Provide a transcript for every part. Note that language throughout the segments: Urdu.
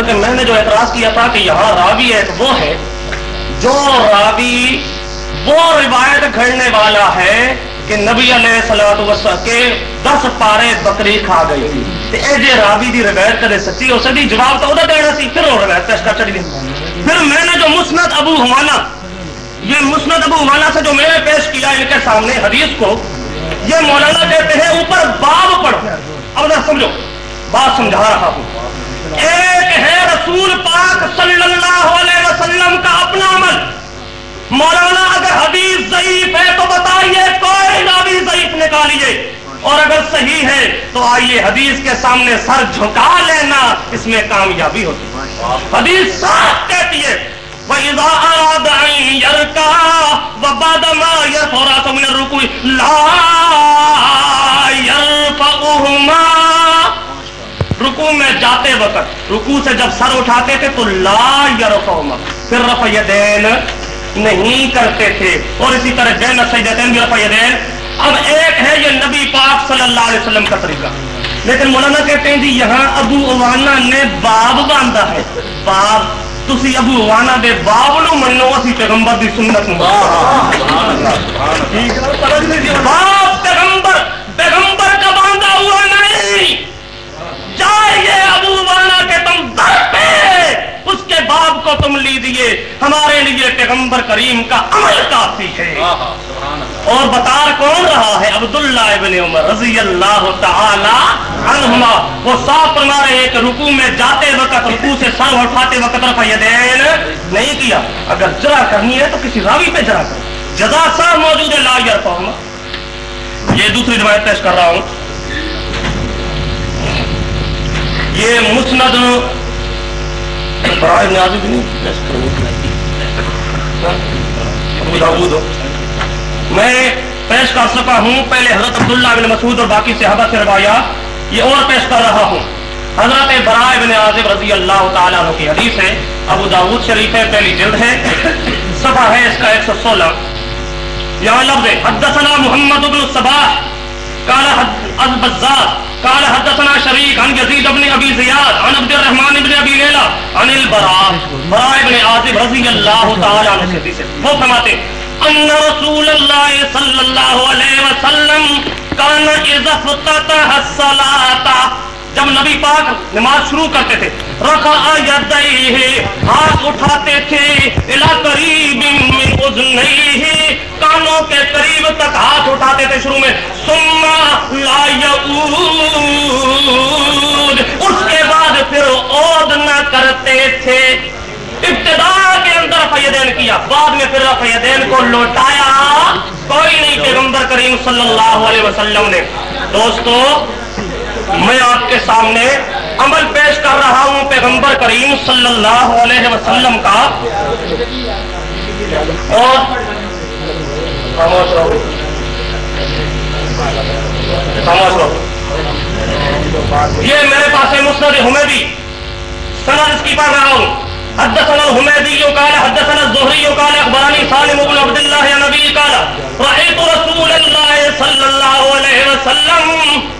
بلکہ میں نے جو اعتراض کیا تھا کہ یہاں راوی ایک وہ ہے، جو راوی وہ روایت گھڑنے والا ہے کہ نبی علیہ سلاد کے دس پارے بکری کھا گئی اے جے راوی دی روایت کرے سچی ہو سکتی جواب تو دینا سی، پھر وہ روایت پیش کر چڑی۔ پھر میں نے جو مسند ابو ہمانا یہ مسند ابو ہمانا سے جو میں نے پیش کیا ان کے سامنے حدیث کو، یہ مولانا کہتے ہیں، اوپر باب پڑھو۔ اب نہ سمجھو، بات سمجھا رہا ہوں۔ ایک ہے رسول پاک صلی اللہ علیہ وسلم کا اپنا عمل۔ مولانا اگر حدیث ضعیف ہے تو بتائیے، کوئی راوی ضعیف نکالیے۔ اور اگر صحیح ہے تو آئیے حدیث کے سامنے سر جھکا لینا، اس میں کامیابی ہوتی ہے۔ حدیث صاف کہتی ہے، وَإِذَا أَرَادَ أَن يَرْكَعَ وَبَعْدَ مَا يَرْفَعُ مِنَ الرُّكُوعِ لَا يَرْفَعُهُمَا رکوع میں جاتے وقت رکوع سے جب سر اٹھاتے تھے تو لا یرفعهما پھر رفع یدین نہیں کرتے تھے۔ اور اسی طرح بین السجدتین بھی رفع یدین۔ اب ایک ہے یہ نبی پاک صلی اللہ علیہ وسلم کا طریقہ۔ لیکن مولانا کہتے ہیں جی یہاں ابو اوانا نے باب باندھا ہے۔ باب تسی ابو اوانا دے باب نو منو اسی پیغمبر دی سنت نو۔ باب پیغمبر پیغمبر کا چاہیے ابو اوانا کے تم در پہ! اس کے باب کو تم لیجیے ہمارے لیے پیغمبر کریم کا عمل کافی ہے۔ اور بتا کون رہا ہے؟ عبداللہ ابن عمر رضی اللہ تعالی عنہما۔ وہ صاف ہیں کہ رکوع میں جاتے وقت رکوع سے سر اٹھاتے وقت رفع یدین نہیں کیا۔ اگر جرا کرنی ہے تو کسی راوی پہ جرا کرو۔ جزا صاحب موجود ہے لا یرفعہما۔ یہ دوسری روایت پیش کر رہا ہوں۔ یہ مسند برائے نیازی بھی نہیں پیش میں پیش کر سکا ہوں، پہلے حضرت عبداللہ بن مسعود اور باقی صحابہ سے روایات یہ اور پیش کر رہا ہوں۔ حضرت برائے بن عازب رضی اللہ تعالیٰ عنہ کی حدیث ہے۔ ابو داود شریف ہے، پہلی جلد ہے۔ صفحہ ہے اس کا ایک سو سولہ۔ یہاں لفظ حدثنا محمد بن الصباح قال البزار. قال حدثنا شريك عن يزيد بن ابي زياد، عن عبد الرحمن بن ابي ليلى، عن البراء، براء بن عازب رضي الله تعالى عنہ سے حدیث ہے وہ فرماتے ان رسول اللہ صلی اللہ علیہ وسلم كان اذا فتتح الصلاه جب نبی پاک نماز شروع کرتے تھے رکھا ہاتھ اٹھاتے تھے قریب کانوں کے قریب تک ہاتھ اٹھاتے تھے شروع میں، ثم لا یعود۔ اس کے بعد پھر عود نہ کرتے تھے۔ ابتدا کے اندر فیدین کیا، بعد میں پھر فیدین کو لوٹایا۔ کوئی نہیں پیغمبر کریم صلی اللہ علیہ وسلم نے۔ دوستو میں آپ کے سامنے عمل پیش کر رہا ہوں پیغمبر کریم صلی اللہ علیہ وسلم کا۔ اور یہ میرے پاس ہے مسند حمیدی۔ سند اس کی پڑھ رہا ہوں۔ حدثنا الحميدي قال حدثنا الزهري قال اخبرني سالم بن عبد الله عن ابي قال رايت رسول الله صلى الله عليه وسلم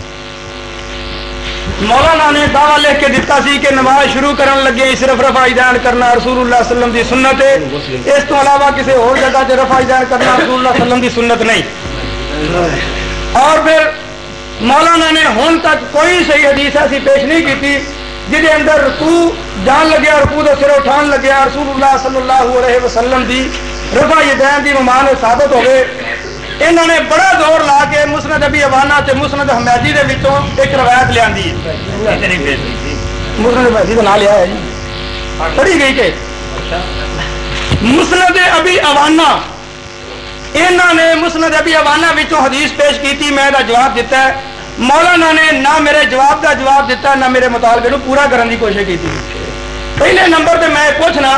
مولانا نے دعوی لکھ کے دیتا سی کہ نماز شروع کرن لگے صرف رفع دین کرنا رسول اللہ صلی اللہ علیہ وسلم دی سنت ہے۔ اس تو علاوہ کسی اور جگہ تے رفع دین کرنا رسول اللہ صلی اللہ علیہ وسلم دی سنت نہیں۔ اور پھر مولانا نے ہن تک کوئی صحیح حدیث ایسی پیش نہیں کی تھی جہد اندر رکوع جان لگیا رکوع دے سر اٹھان لگیا رسول اللہ صلی اللہ علیہ وسلم دی رفع دین دی ممان ثابت ہوئے۔ انہوں نے بڑا زور لا کے مسند ابی تے مسند حمیدی دے وچوں ایک روایت لیا مسند حمیدی کا نام لیا ہے جی۔ پڑھی گئی کہ مسند ابی ابانا انہوں نے مسند ابی وچوں حدیث پیش کی تھی میں دا جواب دیتا ہے۔ مولانا نے نہ میرے جواب دا جواب دیتا نہ میرے مطالبے نو پورا کرنے کی کوشش کی تھی پہلے نمبر تے میں پوچھنا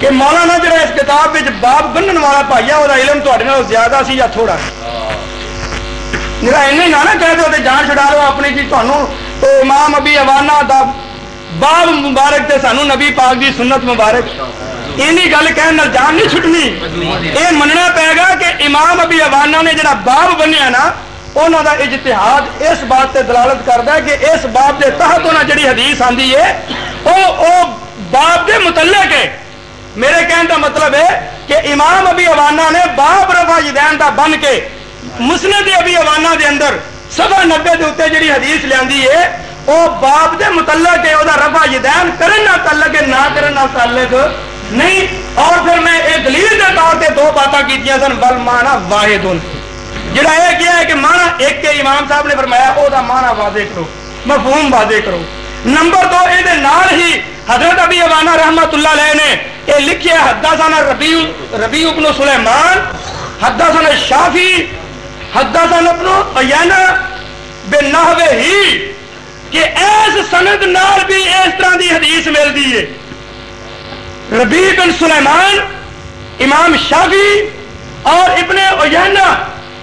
کہ مولانا جڑا اس کتاب باب گنن والا پائی ہے علم نال زیادہ سی یا تھوڑا نہ کہہ دو جان چھڑا لو اپنی جی امام ابھی اوانا باب مبارک تے سانو نبی پاک دی سنت مبارک۔ اینی گل کہن جان نہیں چھٹنی یہ مننا پے گا کہ امام ابھی اوانا نے جڑا باب بنیا نا انہوں دا اجتہاد اس بات تے دلالت کرتا ہے کہ اس باب دے تحت انہاں جڑی حدیث آندی ہے وہ او باب دے متعلق ہے میرے کہنے کا مطلب ہے کہ امام ابی اوانا نے باپ رفا جدین کا بن کے مسند ابھی اوانا دے اندر سب نبے کے اتنے جی حدیث لیا ہے وہ باپ کے متعلق ہے وہ رفا جدین کرن نہ تعلق ہے نہ کرن نہ تعلق نہیں۔ اور پھر میں ایک دلیل کے طور پہ دو باتاں کی سن، بل مانا واحد ان جڑا یہ کیا ہے کہ مانا ایک کے امام صاحب نے فرمایا وہ مانا واضح کرو، مفہوم واضح کرو۔ نمبر دو یہ ہی حضرت ابی اوانا رحمت اللہ علیہ نے یہ لکھیا حدثنا ربیع ربیع ابن سلیمان، حدثنا شافی حدثنا ابن عیانہ بنحوہ ہی، کہ ایس سند نال بھی اس طرح دی حدیث ملدی ہے۔ ربیع بن سلیمان، امام شافی اور ابن عیانہ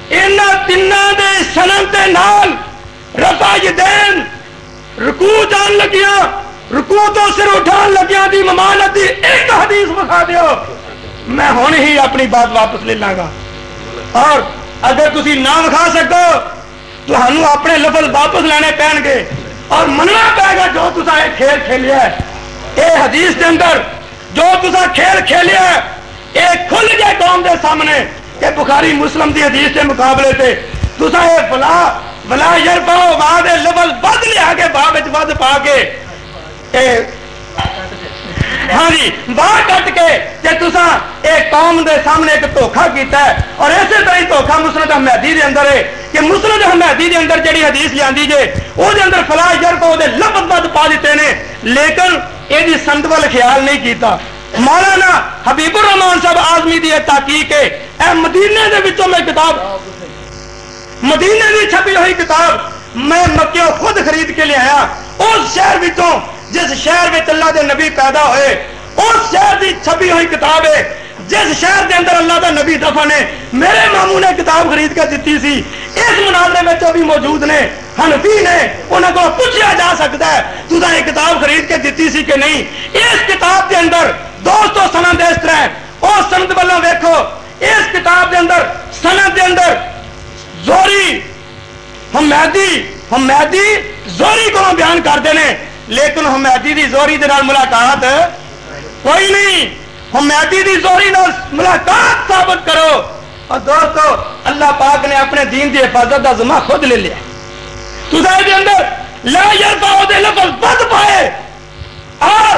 انہاں تیناں دے سند دے نال رفع یدین رکوع جان لگیاں۔ رکو تو سر اٹھان لگیا دی ممانت دی ایک حدیث بخا دیو۔ میں ہوں ہی اپنی بات واپس لے لاگا اور اگر تسی نہ بخا سکو تو ہنو اپنے لفظ واپس لینے پہن گے۔ اور مننا پائے گا جو تسا ایک کھیل کھیلیا ہے۔ اے حدیث دے اندر جو تسا کھیل کھیلیا ہے، اے کھل جائے قوم دے سامنے۔ کہ بخاری مسلم دی حدیث کے مقابلے تے تسا اے فلا فلا یرفعو بعد لفظ بد لیا کے باب ود پا کے ہاں جی باہر کٹ کے کہ تسا ایک قوم دے سامنے ایک دھوکھا کیتا ہے، اور اسی طرح دھوکھا مسند حمیدی دے اندر ہے کہ مسند حمیدی دے اندر جڑی حدیث لیاندی جے، او دے اندر فلاح جر کو دے لفظ بد پا دیتے نے، لیکن اے دی سند وال خیال نہیں کیتا۔ مولانا حبیب الرحمان صاحب آزمی دی تحقیق ہے، اے مدینے دے وچوں میں کتاب مدینے دی چھپی ہوئی کتاب میں مکیوں خود خرید کے لے آیا، اس شہر وچوں جس شہر میں اللہ دے نبی پیدا ہوئے، اس شہر دی چھپی ہوئی کتاب ہے۔ جس شہر دے اندر اللہ دا نبی دفن ہے میرے ماموں نے کتاب خرید کر دیتی سی۔ اس مناظرے میں تو بھی موجود نے، حنفی نے انہوں کو پوچھا جا سکتا ہے تو یہ کتاب خرید کے دیتی سی کہ نہیں؟ اس کتاب دے اندر دوستو سند اس طرح اور سند والوں دیکھو اس کتاب دے اندر سند دے اندر زوری حمیدی حمیدی زوری کو بیان کرتے ہیں لیکن حمیدی دی زوری دے نال ملاقات کوئی نہیں۔ حمیدی دی زوری نال ملاقات ثابت کرو۔ اور دوستو، اللہ پاک نے اپنے دین دی حفاظت دا ذمہ خود لے لیا۔ تو دے اندر لا یرفعو دے لفظ بد پائے۔ اور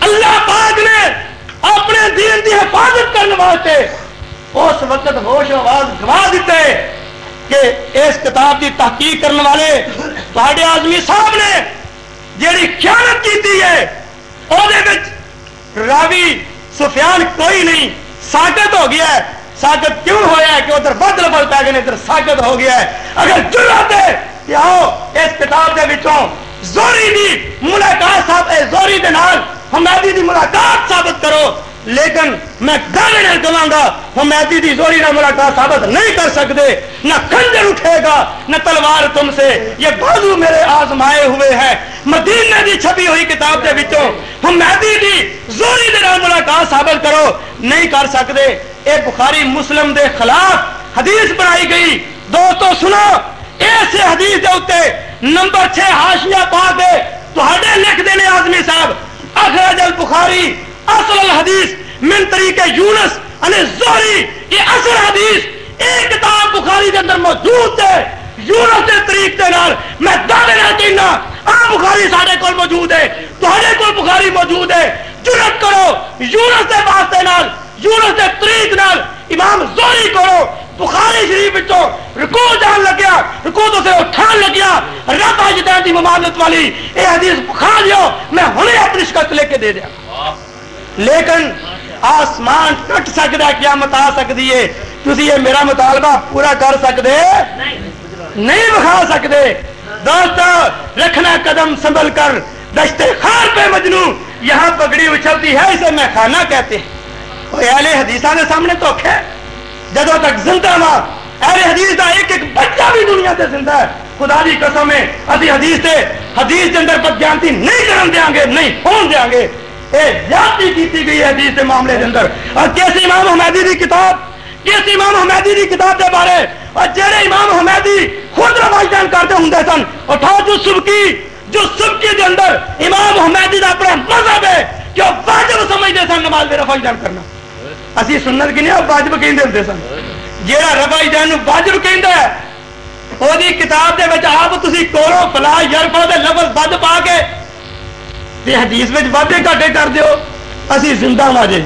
اللہ پاک نے اپنے دین دی حفاظت کرنے واسطے اس وقت ہوش آواز گوا دیتے۔ کہ اس کتاب کی تحقیق کرنے والے تھوڑے آدمی صاحب نے جیڑی خیانت کی ہے وہ راوی سفیان کوئی نہیں ساکت ہو گیا ہے۔ ساکت کیوں ہوا ہے کہ ادھر بد لفظ پی گئے ادھر ساکت ہو گیا ہے۔ اگر جرات ہے کہ آؤ اس کتاب کے وچوں زوری دی ملاقات صاحب زوری دے نال حمیدی دی ملاقات ثابت کرو۔ لیکن میں دعوے نہیں کہوں گا حمیدی دی زوری نہ ملاقات ثابت نہیں کر سکتے نہ خنجر اٹھے گا، نہ تلوار تم سے۔ یہ بازو میرے آزمائے ہوئے ہیں مدینہ دی چھپی ہوئی کتاب دے وچوں حمیدی دی زوری دے نہ ملاقات ثابت کرو۔ نہیں کر سکتے اے بخاری مسلم دے خلاف حدیث بنائی گئی۔ دوستو سنو، ایسے حدیث دے اتے نمبر چھ ہاشیہ پا کے تو ہڈے لکھ دینے آزمی صاحب اخرج البخاری اصل الحدیث من طریق یونس یعنی زہری یہ اصل حدیث ایک کتاب بخاری کے اندر موجود ہے۔ یونس کے طریق کے نال میں دعوے نہ کہنا، آ بخاری سارے کول موجود ہے، تہاڈے کول بخاری موجود ہے۔ جرت کرو، یونس کے واسطے نال، یونس کے طریق نال امام زہری کرو بخاری شریف وچوں رکوع جان لگیا، رکوع تو سے اٹھان لگیا۔ رب اجداد دی ممانت والی، اے حدیث بخا لیو میں ہنے اپنی شکست لے کے دے دیا۔ لیکن آسمان کٹ سکتا کیا متا سکتی ہے۔ تھی یہ میرا مطالبہ پورا کر سکتے نہیں بخا سکتے دوست رکھنا قدم، سنبھل کر۔ دشتے خار پہ مجنو، یہاں پگڑی اچھلتی ہے، اسے میں کھانا کہتے ہیں۔ اہل حدیثہ کے سامنے تو ہے جدو تک زندہ ماں اہل حدیث کا ایک ایک بچہ بھی دنیا سے زندہ ہے۔ خدا دی قسم ہے ابھی حدیث سے حدیث کے اندر بد جانتی نہیں کرن دیں گے، نہیں ہون دیں گے۔ زیادتی کیتی گئی ہے حدیث کے معاملے کے اندر۔ اور کیسے امام حمیدی دی کتاب؟ کیسے امام حمیدی دی کتاب دے بارے؟ اور جڑے امام حمیدی خود رواج دین کرتے ہوں سن اٹھاؤ جو سبکی جو سبکی دے اندر امام حمیدی دا اپنا مذہب ہے کہ وہ واجب سمجھتے سن نماز میں رفائی دین کرنا۔ اسی سنت کی نہیں واجب کہیں ہوتے سن۔ جہاں رفائی دین واجب کہیں ہے وہ کتاب دے وچ آپ تسی کورو فلا یرفا دے لفظ بد پا کے تے حدیث وچ وعدے گھاٹے کر دیو، اسی زندہ واجے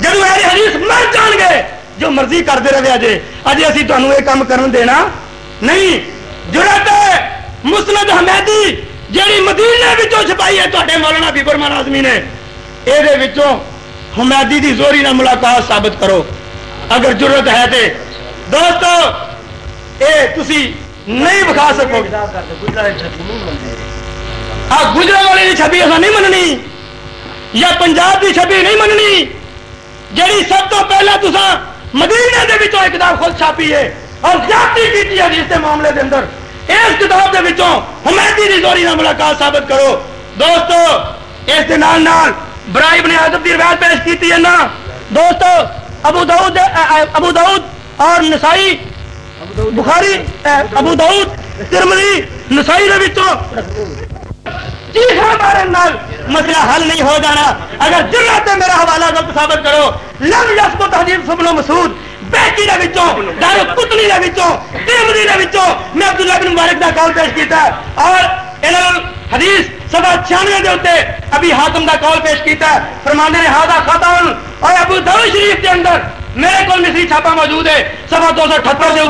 جدو اہل حدیث مر جان گے، جو مرضی کرتے رہے اجے اجے اسی تانوں یہ کام کرن دینا۔ نہیں جرات ہے مسند حمیدی، جیڑی مدینے وچوں چھپائی ہے تواڈے مولانا بیبر مان آدمی نے اے دے وچوں حمیدی دی زوری نال ملاقات ثابت کرو۔ اگر ضرورت ہے تے، دوستو، اے تسی نہیں بکھا سکو۔ گے ہاں گجرا والے کی چھبی اصا نہیں مننی، یا پنجاب کی چھبی نہیں مننی، جیڑی سب تو پہلے تسا مدینے دے وچوں ایک کتاب خود چھاپی ہے اور زیادتی کیتی ہے جس کے معاملے دے اندر۔ اس کتاب دے وچوں حمیدی دی زوری نال ملاقات ثابت کرو۔ دوستو، اس دے نال نال برائے ابن عادب دی روایت پیش کیتی ہے نا۔ دوستو، ابو داؤد ابو داؤد اور نسائی، بخاری، ابو داؤد، ترمذی، نسائی دے وچوں جی ہاں مارے نال مسئلہ حل نہیں ہو جانا۔ اگر جرات ہے میرا حوالہ غلط ثابت کرو۔ لم یس کو تحجیب سبن و مسعود بیٹی دے وچوں دارو قطنی دے وچوں ترمذی دے وچوں میں عبداللہ بن مبارک دا قول پیش کیتا ہے۔ اور علم حدیث سبا چھیانوے دے ہوتے ابھی حاتم دا قول پیش کیتا ہے۔ فرمانے نے ہادا خطاون اور ابو داؤد شریف کے اندر میرے کول مصری چھاپا موجود ہے۔ سبا دو سو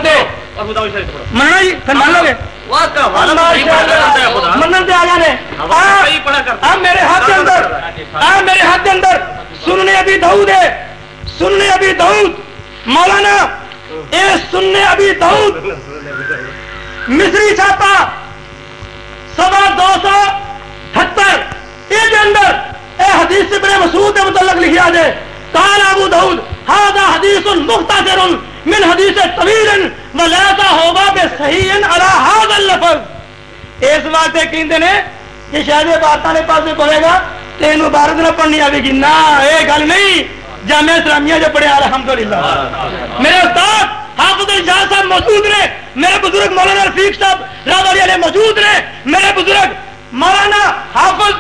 مننا جی لو گے۔ منن دے آ جانے آ میرے ہاتھ کے اندر آ میرے ہاتھ کے اندر۔ سننے ابھی داؤد ہے۔ سننے ابھی داؤد۔ مولانا اے سننے ابھی داؤد۔ مصری چھاپا۔ سوا دو سو اٹھہتر یہ اندر اے حدیث سے بڑے مسعود کے متعلق لکھا جائے قال ابو داؤد هذا حدیث مختصر من حدیث طویل ولیسا ہوگا بے صحیح على هذا اللفظ. اس واسطے کہندے نے کہ شاید یہ باتاں نے پاسے پڑے گا تین مبارک نہ پڑھنی آئے گی۔ نہ یہ گل نہیں، جامعہ اسلامیہ جو پڑھے، الحمدللہ۔ میرے استاد حافظ الشاہ صاحب موجود نے میرے بزرگ مولانا رفیق صاحب راوی علیہ موجود نے میرے بزرگ مولانا حافظ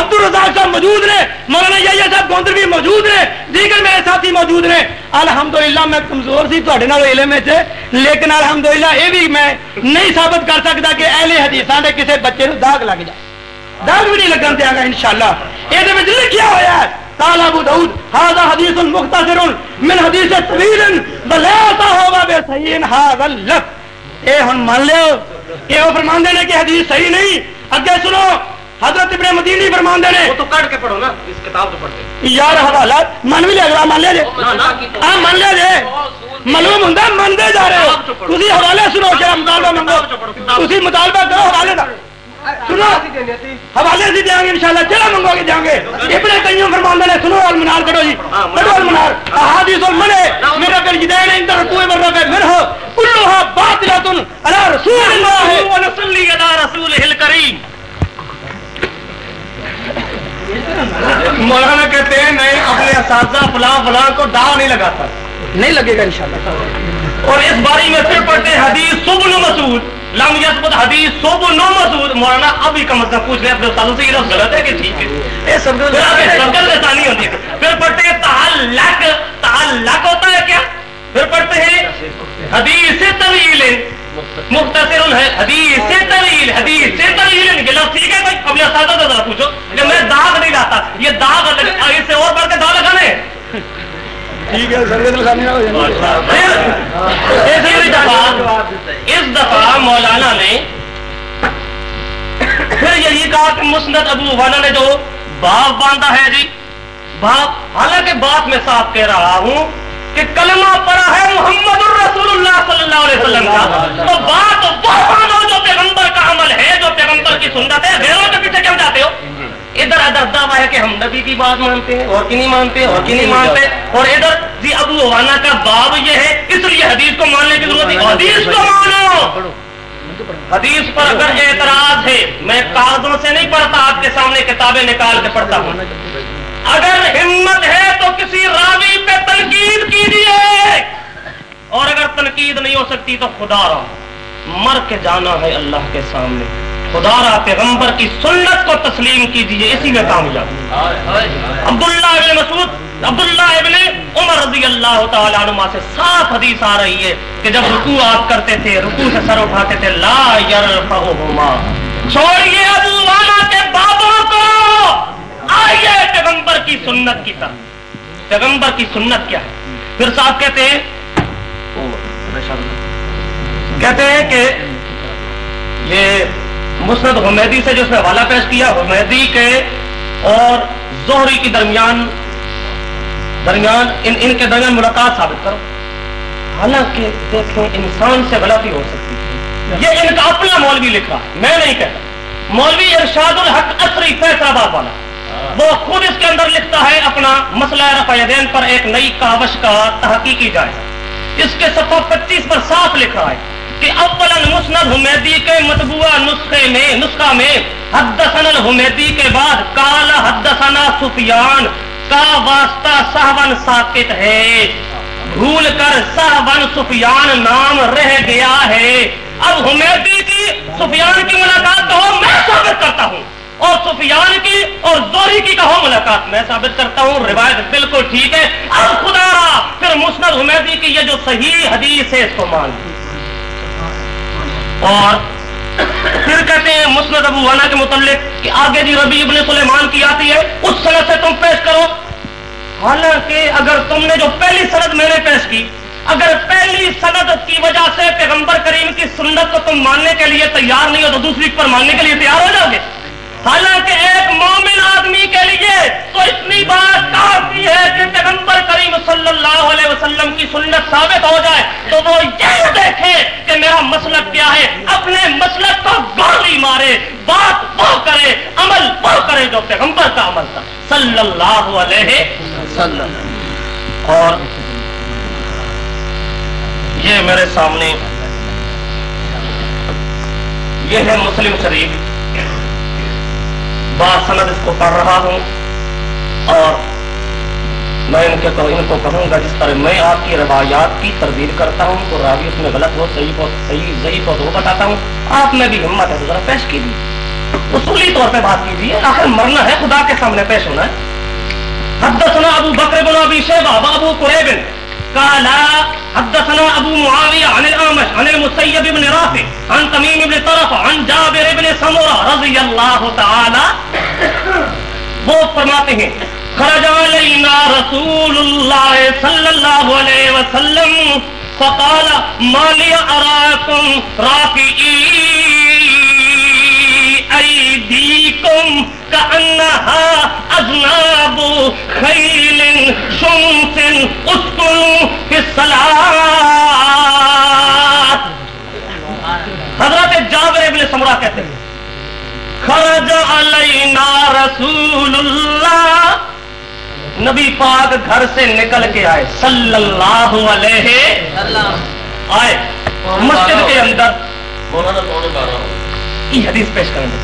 عبد الرزاق صاحب موجود نے مولانا یا صاحب گوندر بھی موجود نے، دیگر میرے ساتھی موجود نے۔ الحمدللہ میں کمزور سی تھوڑے نال علم وچ، لیکن الحمدللہ یہ بھی میں نہیں ثابت کر سکتا کہ اہل حدیثاں دے کسے بچے نو داغ لگ جائے۔ داغ بھی نہیں لگن دیا گا انشاءاللہ۔ یہ وچ لکھیا ہوا ہے، قال ابو داؤد هذا حديث مختصر من حديث طويل بلا هو بصحيح هذا اللفظ. اے ہن مان لو کہ وہ فرماندے نے کہ حدیث صحیح نہیں، اگے سنو۔ حضرت ابن مدینی فرماندے نے وہ تو کٹ کے پڑھو نا اس کتاب تو پڑھتے یار حوالات من بھی لے گا مان لیا جے ہاں مان لیا جے معلوم ہوندا مندے جا رہے ہو۔ تسی حوالے سنو کہ مطالبہ منگو۔ تسی مطالبہ کرو حوالے دا سنو۔ حوالے سے دیں گے انشاءاللہ جڑا منگو گے دیں گے۔ ابن قیم فرماندے نے سنو المنار کرو جی۔ کرو المنار۔ احادیث المنے میرا کل جدین عند رکوع مرفع منه كلها باطلة على رسول الله ونصلي على رسوله الكريم مولانا کہتے ہیں نہیں اپنے اساتذہ فلاں فلاں کو داؤ نہیں لگاتا۔ نہیں لگے گا انشاءاللہ۔ اور اس باری میں پھر پڑھتے ہیں حدیث سبن مسعود۔ لم یثبت حدیث سبن مسعود۔ مولانا ابھی کم از کم پوچھ رہے اپنے استادوں سے یہ لفظ غلط ہے کہ ٹھیک ہے؟ یہ سب لسانی ہوتی ہے۔ پھر پڑھتے ہیں تعلق تعلق ہوتا ہے کیا؟ پھر پڑھتے ہیں حدیث طویل۔ مختصر ہے حدیث طویل حدیث طویل یہ لفظ ٹھیک ہے بھائی؟ اپنے استادوں سے ذرا پوچھو۔ کہ میں داغ نہیں لاتا یہ داغ اس سے اور بڑھ کے داغ لگانے۔ ٹھیک ہے اس دفعہ اس دفعہ مولانا نے پھر یہی کہا کہ مسند ابو والا نے جو باپ باندھا ہے جی باپ حالانکہ بات میں صاف کہہ رہا ہوں کہ کلمہ پڑا ہے محمد الرسول اللہ صلی اللہ علیہ وسلم کا تو بات وہ مانو جو پیغمبر کا عمل ہے جو پیغمبر کی سنت ہے غیروں کے پیچھے کیوں جاتے ہو؟ ادھر ادھر دعویٰ ہے کہ ہم نبی کی بات مانتے ہیں اور کی نہیں مانتے اور کی نہیں مانتے اور ادھر جی ابو وانا کا باب یہ ہے اس لیے حدیث کو ماننے کی ضرورت حدیث کو مانو۔ حدیث پر اگر اعتراض ہے میں کاغذوں سے نہیں پڑھتا آپ کے سامنے کتابیں نکال کے پڑھتا ہوں۔ اگر ہمت ہے تو کسی راوی پہ تنقید کیجیے اور اگر تنقید نہیں ہو سکتی تو خدا را مر کے جانا ہے اللہ کے سامنے۔ خدا را پیغمبر کی سنت کو تسلیم کیجیے اسی میں کامیاب۔ عبداللہ ابن مسعود، عبداللہ ابن عمر رضی اللہ تعالیٰ عنہ سے صاف حدیث آ رہی ہے کہ جب رکوع آپ کرتے تھے، رکوع سے سر اٹھاتے تھے، لا یرفعہما۔ چھوڑیے ابو وانا کے بابوں کو! آئیے پیغمبر کی سنت کی طرف۔ پیغمبر کی سنت کیا ہے؟ پھر صاحب کہتے ہیں کہتے ہیں کہ یہ مسند حمیدی سے جو اس نے حوالہ پیش کیا، حمیدی کے اور زہری کے درمیان درمیان، ان ان کے درمیان ملاقات ثابت کرو۔ حالانکہ دیکھیں، انسان سے غلطی ہو سکتی ہے۔ یہ ان کا اپنا مولوی لکھ رہا ہے، میں نہیں کہتا۔ مولوی ارشاد الحق اصری فیصلہ والا۔ وہ خود اس کے اندر لکھتا ہے، اپنا مسئلہ رفع دین پر ایک نئی کاوش کا تحقیقی جائزہ اس کے صفحہ پچیس پر صاف لکھ رہا ہے کہ اولا مسند حمیدی کے مطبوعہ نسخے میں، نسخہ میں حدثن الحمیدی کے بعد کالا حدثنا سفیان، کا واسطہ صحبن ساکت ہے۔ بھول کر صحبن سفیان نام رہ گیا ہے۔ اب حمیدی کی، سفیان کی ملاقات تو میں ثابت کرتا ہوں۔ اور سفیان کی اور زوری کی کہو ملاقات؟ میں ثابت کرتا ہوں، روایت بالکل ٹھیک ہے۔ اب خدا را، پھر مسند حمیدی کی یہ جو صحیح حدیث ہے، اس کو مان اور پھر کہتے ہیں، مسند ابو وانا کے متعلق کہ آگے جی ربی ابن سلیمان کی آتی ہے۔ اس سند سے تم پیش کرو۔ حالانکہ اگر تم نے جو پہلی سند میں نے پیش کی، اگر پہلی سند کی وجہ سے پیغمبر کریم کی سنت کو تم ماننے کے لیے تیار نہیں ہو، تو دوسری پر ماننے کے لیے تیار ہو جاؤ گے۔ حالانکہ ایک مومن آدمی کے لیے تو اتنی بات کافی ہے کہ پیغمبر کریم صلی اللہ علیہ وسلم کی سنت ثابت ہو جائے تو وہ یہ دیکھے کہ میرا مسلک کیا ہے؟ اپنے مسلک کو گالی مارے، بات وہ کرے، عمل وہ کرے جو پیغمبر کا عمل تھا۔ صلی اللہ علیہ وسلم۔ اور یہ میرے سامنے یہ ہے مسلم شریف۔ بات سند اس کو پڑھ رہا ہوں اور میں ان کے ان کو کہوں گا جس طرح میں آپ کی روایات کی تردید کرتا ہوں تو راوی اس میں غلط ہو صحیح ہو، صحیح ضعیف ہو تو وہ بتاتا ہوں۔ آپ میں بھی ہمت ہے تو ذرا پیش کیجیے۔ اصولی طور پہ بات کیجیے، آخر مرنا ہے، خدا کے سامنے پیش ہونا ہے۔ حدثنا ابو بکر بن ابی شیبہ ابو قریب۔ قال حدثنا ابو معاویہ عن الامش عن المسیب بن رافع عن تمیم بن طرف عن جابر بن سمرہ رضی اللہ تعالی وہ فرماتے ہیں، خرج علینا رسول اللہ صلی اللہ علیہ وسلم فقال ما لی اراکم رافعی ایدیکم کانہا اذناب خیل شمس اسکن فی الصلاة۔ حضرت جابر ابن سمرہ کہتے ہیں خرج علینا رسول اللہ۔ نبی پاک گھر سے نکل کے آئے صلی اللہ علیہ۔ آئے مسجد کے اندر۔ یہ حدیث پیش کریں گے۔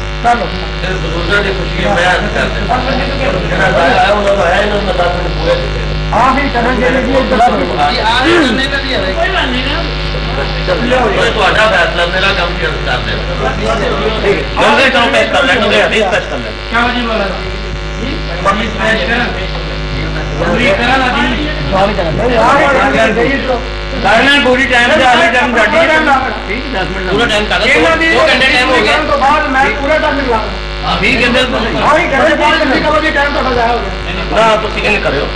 پیش کر لیں گے حدیث پیش کر لیں پوری ٹائم کر نہ کرو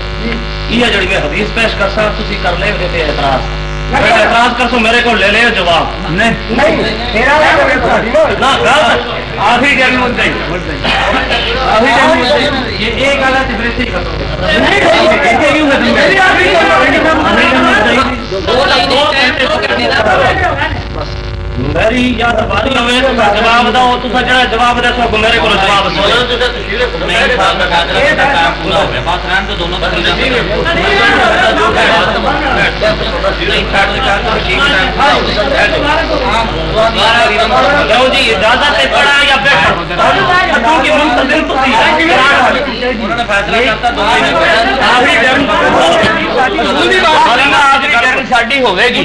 یہ جڑی میں حدیث پیش کر سا کر لے اعتراض۔ اعتراض کر سو میرے کو لے لے جواب غلط آخری یاری یا سوال دے سو میرے ہوگی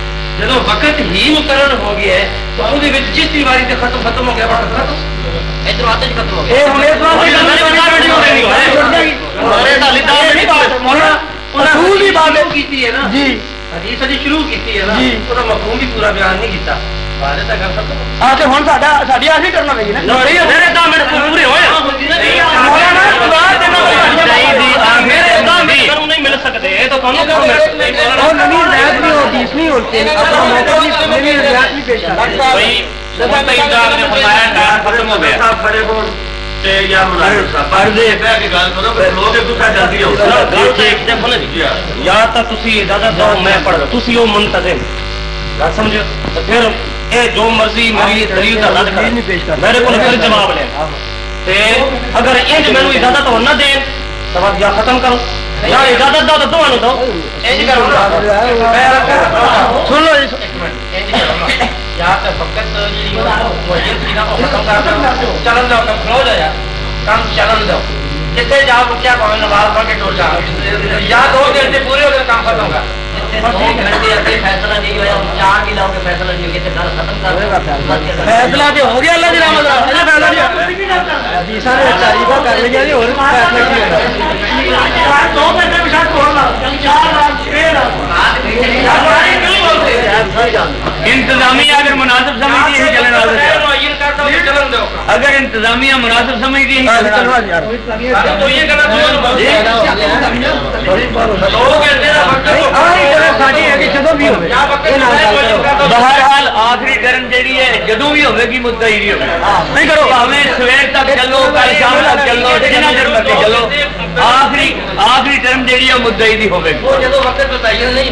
جب وقت ہی شروع کی ہے تو مفہوم بھی پورا بیان نہیں کیتا ہاں تے ہن ختم کرنا پئی میرے نہیں مل سکتے تو میں یا پھر میں اے جو مرضی میری دلیل دا رد کر میرے کو پھر جواب لے اگر انج مینوں اجازت نہ دیں توجہ ختم کرو۔ یار اجازت دو تو تمہوں دو انج کروں گا سن لو یار تو فقط جی وہ کی نا ختم کر چلن دو کم کھلو جا یار کم چلن دو۔ جتنے جا کیا کہو نماز پڑھ کے ٹور جا یا دو دن گھنٹے پورے ہو گئے کام ختم کر فیصلہ انتظامیہ اگر مناسب سمجھتی ہے اگر انتظامیہ مناسب سمجھ گئی بہرحال آخری کرن جی ہے جدو بھی ہوے گی مدعا ہی نہیں نہیں کرو ہمیں سویر تک چلو کل شام تک چلو جنا دیر تک چلو آخری آخری ٹرم جی ہے مدعا ہی ہوے گی جدو وقت نہیں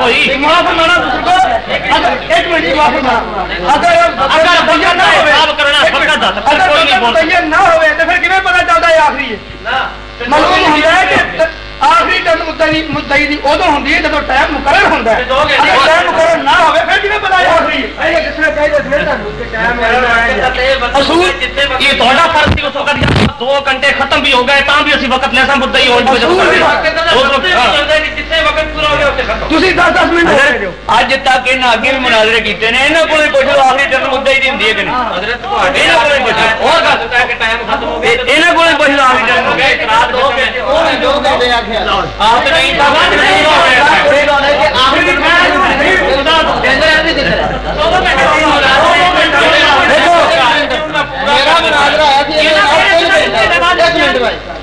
کوئی معاف اچھا، ایک منٹ معاف اگر نہ ہوئے نہ ہوئے تو پھر کیویں پتا چلتا ہے آخری ہے؟ معلوم ہوندا ہے کہ آخری ٹرم مدعی مدعی دی ادو ہوندی ہے ٹائم مقرر ہوندا ہے ٹائم مقرر نہ ہوے پھر ہے نے چاہیے کہ ٹائم اصول یہ تہاڈا فرض سی اس وقت یا گھنٹے ختم بھی ہو گئے تاں بھی اسی وقت لیسا مدعی ہو جو وقت پورا ہو گیا ختم تسی 10 10 منٹ اج تک انہاں اگے بھی مناظرے کیتے نے انہاں کول پوچھو آخری ٹرم مدعی دی ہوندی ہے کہ نہیں حضرت تہاڈے کول پوچھو اور گل کہ ٹائم ختم ہو انہاں کول پوچھو آخری ہو ہو جو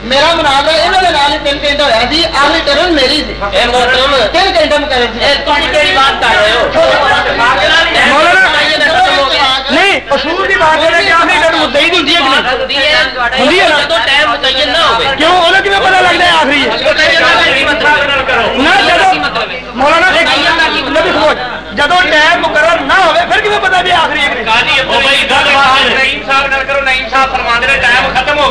میرا مناظرہ یہاں کے نام تین گھنٹہ ہوا جی آخری ٹرن میری تین گھنٹہ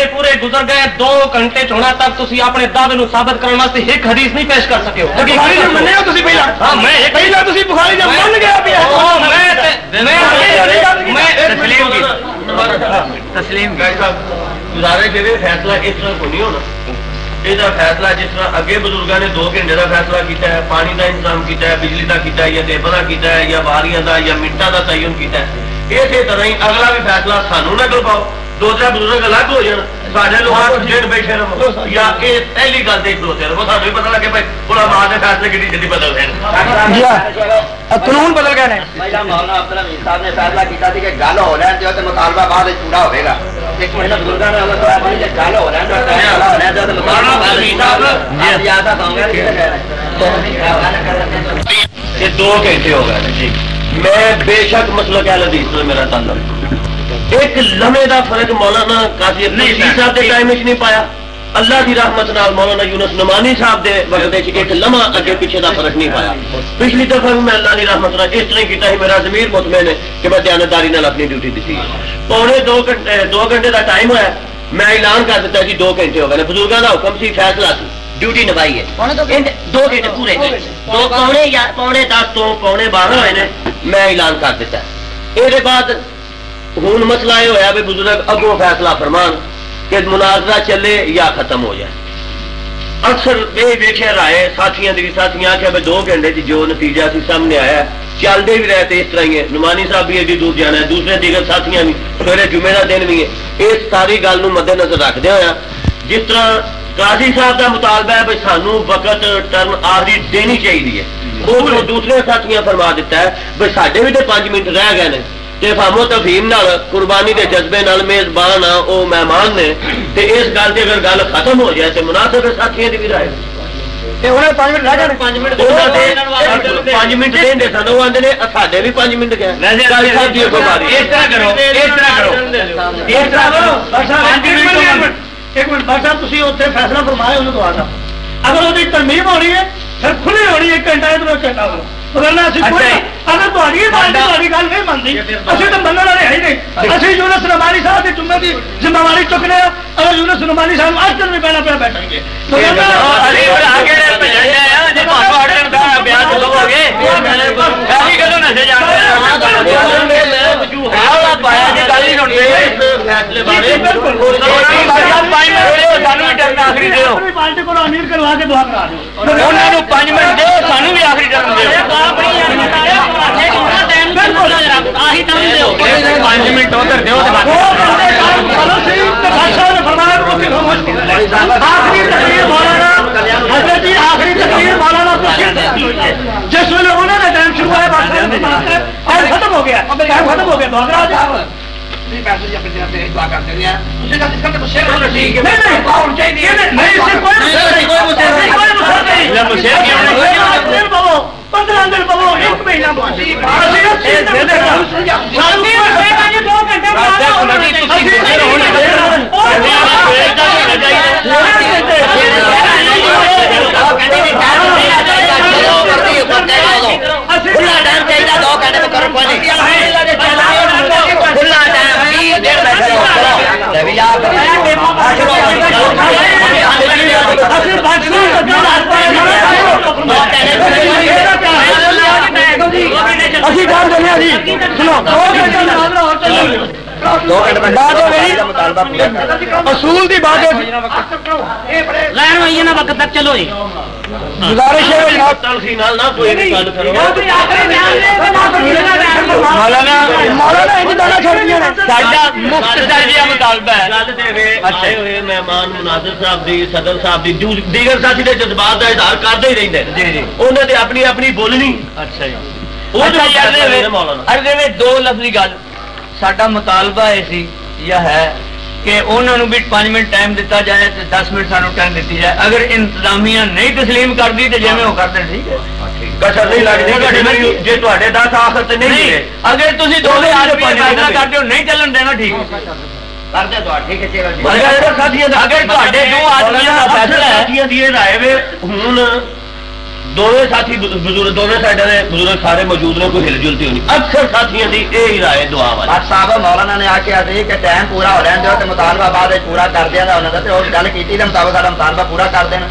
گھنٹے پورے گزر گئے دو گھنٹے چونا تک تھی اپنے دعوے نو کرنے واسطے ایک حدیث نہیں پیش کر سکے فیصلہ اس طرح کو نہیں ہونا یہ فیصلہ جس طرح اگے بزرگوں نے دو گھنٹے کا فیصلہ کیا ہے پانی کا انتظام کیا ہے بجلی کا کیتا ہے یا دیبا کا ہے یا باریاں کا یا منٹا کا تعین کیا ہے اسی طرح ہی اگلا بھی فیصلہ سانو نہ کر پاؤ دو چار بزرگ الگ ہو جان سارے لوگ دن بیٹھے رہو۔ یا یہ پہلی گل دیکھ لو سر وہ سانو بھی پتا لگے بھائی بڑا ماں کے فیصلے کتنی جلدی بدل گئے جی ہاں۔ قانون بدل گئے ہیں مولانا عبد الحمید صاحب نے فیصلہ کیا کہ گل ہو رہن دو تو مطالبہ بعد وچ پورا ہوئے گا۔ ایک مہینہ نے نے گل ہو رہن دو دو پورا دو گھنٹے ہو گئے جی۔ میں بے شک مسئلہ کیا حدیث سے میرا تعلق ایک لمحے دا فرق مولانا قاضی نہیں صاحب کے ٹائم نہیں پایا۔ اللہ دی رحمت نال مولانا یونس نمانی صاحب دے وقت وچ ایک لمحہ اگے پیچھے دا فرق نہیں پایا۔ پچھلی دفعہ بھی میں اللہ دی رحمت نال اس طرح کیتا ہی میرا ضمیر مطمئن ہے کہ میں دیانتداری نال اپنی ڈیوٹی دتی پونے دو گھنٹے دو گھنٹے دا ٹائم ہویا میں اعلان کر دیتا جی دو گھنٹے ہو گئے بزرگوں دا حکم سی فیصلہ سی۔ ڈیوٹی نبھائی ہے۔ دو گھنٹے پورے دو پونے یا پونے دس تو پونے بارہ ہوئے نے میں اعلان کر دیتا۔ یہ بعد ہوں مسئلہ یہ ہوا بھی بزرگ اگوں فیصلہ فرمان کہ مناظرہ چلے یا ختم ہو جائے۔ اکثر یہ دیکھے رائے ساتھیاں دی ساتھیاں کہ دو گھنٹے چ جو نتیجہ سی سامنے آیا چلتے بھی رہتے اس طرح ہی ہے نمانی صاحب بھی ایڈی دور جانا ہے دوسرے دیگر ساتھیاں بھی سویرے جمعے کا دن بھی ہے اس ساری گل مد نظر رکھدہ ہوا جس طرح قاضی صاحب کا مطالبہ ہے بھائی سانو وقت ٹرن آخری دینی چاہیے۔ وہ دوسرے ساتھیاں فرما دیتا ہے بھائی سڈے بھی تو پانچ منٹ رہ گئے ہیں تے فامو تفہیم نال قربانی دے جذبے نال میزبان آ او مہمان نے تے اس گل دی اگر گل ختم ہو جائے تے مناسب ساتھیاں دی بھی رائے انہیں پانچ منٹ رہ گئے پانچ منٹ پانچ منٹ دیں سن وہ آدھے ساڈے بھی پانچ منٹ گئے اس طرح کرو اس طرح کرو ایک منٹ ایک منٹ بس صاحب تھی اتنے فیصلہ فرمایا انہوں اگر وہ ترمیم ہونی ہے پھر کھلی ہونی ہے ایک گھنٹہ ادھر ایک گھنٹہ ادھر ورنہ اسی کوئی اگر تاری تاری گل نہیں بنتی اسی تو منع والے ہے ہی نہیں اسی یونس رمانی صاحب کی جمعے کی ذمہ داری چکنے اگر یونس رمانی صاحب اج دن بھی پہنا پہ بیٹھیں گے پارٹی کو امیر کروا کے دعا کرا دو پانچ منٹ دو سانو بھی آخری ٹرم پانچ آخری ادھر دو جس ویلے انہوں نے ٹائم شروع ہوا ختم ہو گیا ختم ہو گیا دعا پندرہ دن پو ایک مہینہ ہے اسی جی سنو اصول کی بات غیر وقت تک چلو جی گزارش ہے جناب مولانا مولانا انج دانا چھوڑ دیا مطالبہ ہے مہمان مناظر صاحب دی صدر صاحب دی دیگر ساتھی دے جذبات کا اظہار کرتے ہی رہتے ہیں جی جی انہوں نے اپنی اپنی بولنی اچھا جی میں دو لفظی گل ساڈا مطالبہ یہ سی یا ہے کہ انہوں نے بھی پانچ منٹ ٹائم دیتا جائے تو دس منٹ سانو ٹائم دیتی جائے اگر انتظامیہ نہیں تسلیم کر دی تو جی میں وہ کر دیں ٹھیک ہے کچھ نہیں لگتی جی تے دس آخر تو نہیں اگر تھی دو آدمی کرتے ہو نہیں چلن دینا ٹھیک ہے اگر دو آدمیاں دا فیصلہ ہے- دونوں ساتھی بزرگ، دونوں سائڈ نے بزرگ سارے موجود نے کوئی ہل جلتی ہونی اکثر ساتھی دی یہی رائے، دعا والی۔ بس صاحب، مولانا نے آخیا سی کہ ٹائم پورا ہو رہن دو تو مطالبہ بعد پورا کر دیا انہوں نے اس گل کی دے مطابق مطالبہ پورا کر دینا۔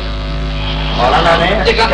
مولانا نے جناب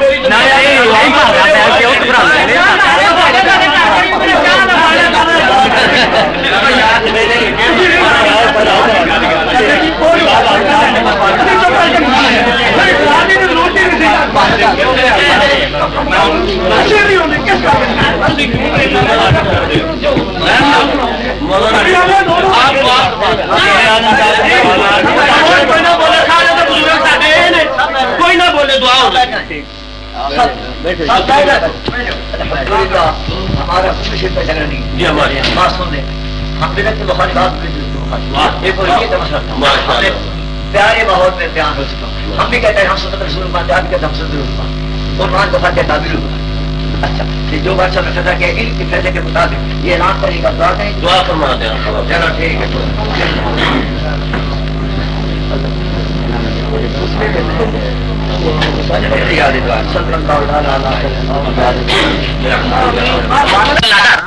ਸਾਥੀ ماشاء اللہ۔ پیارے ماحول میں بیان ہو چکا۔ ہوں ہم بھی کہتے ہیں ہم سنت رسول اللہ آپ کہتے ہیں ہم سنت رسول اللہ۔ قرآن دفعہ کے تعبیر ہوگا اچھا جو بادشاہ میں فیصلہ کیا علم کے فیصلے کے مطابق یہ اعلان کرے گا دعا کریں۔ دعا فرما دیں چلو ٹھیک ہے۔ اللہ